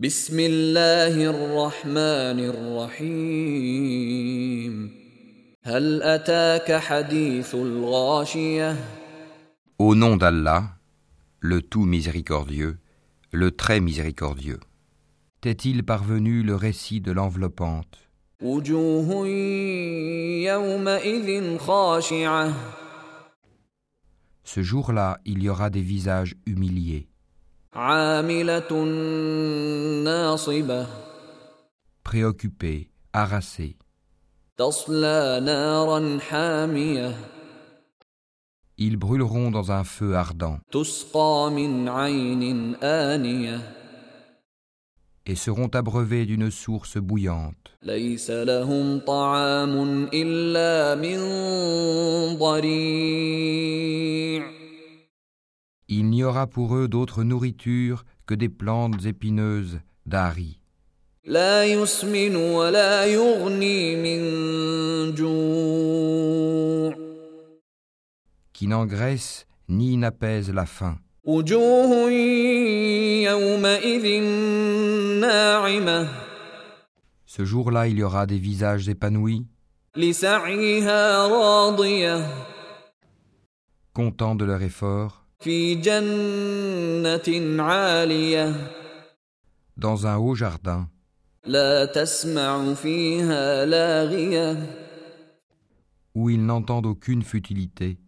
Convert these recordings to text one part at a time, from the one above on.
بسم الله الرحمن الرحيم هل أتاك حديث الغاشية Au nom d'Allah, le tout miséricordieux, le très miséricordieux. T'est-il parvenu le récit de l'enveloppante وجوه يومئذ خاشعة Ce jour-là, il y aura des visages humiliés, Préoccupée, harassée. Ils brûleront dans un feu ardent. et seront abreuvés d'une source bouillante aura pour eux d'autre nourriture que des plantes épineuses d'Ari. Qui n'engraisse ni n'apaise la faim. Ce jour-là, il y aura des visages épanouis, contents de leur effort, dans un haut jardin. Où ils n'entendent aucune futilité.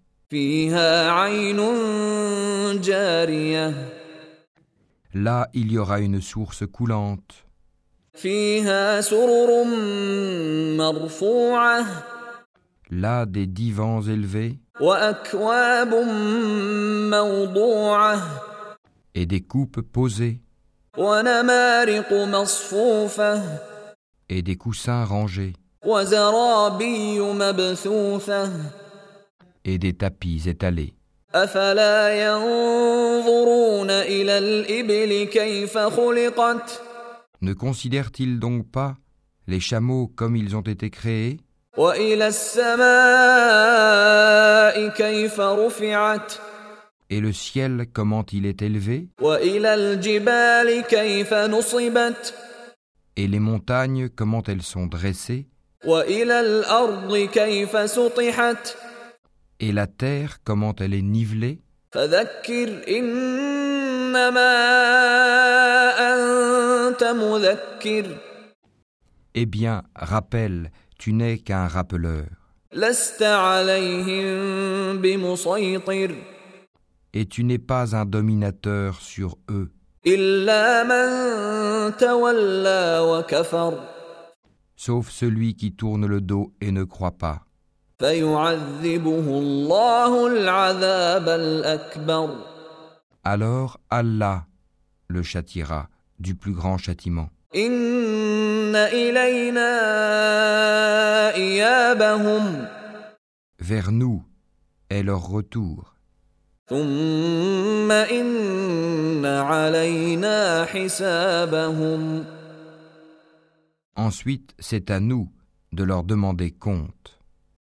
Là, il y aura une source coulante. Là, des divans élevés et des coupes posées. et des coussins rangés. et des tapis étalés. Ne considèrent-ils donc pas les chameaux comme ils ont été créés? Et le ciel, comment il est élevé? Et les montagnes, comment elles sont dressées? Et la terre, comment elle est nivelée? Eh bien, rappelle, tu n'es qu'un rappeleur. Et tu n'es pas un dominateur sur eux. Sauf celui qui tourne le dos et ne croit pas. Alors Allah le châtiera du plus grand châtiment. Vers nous est leur retour. Ensuite, c'est à nous de leur demander compte.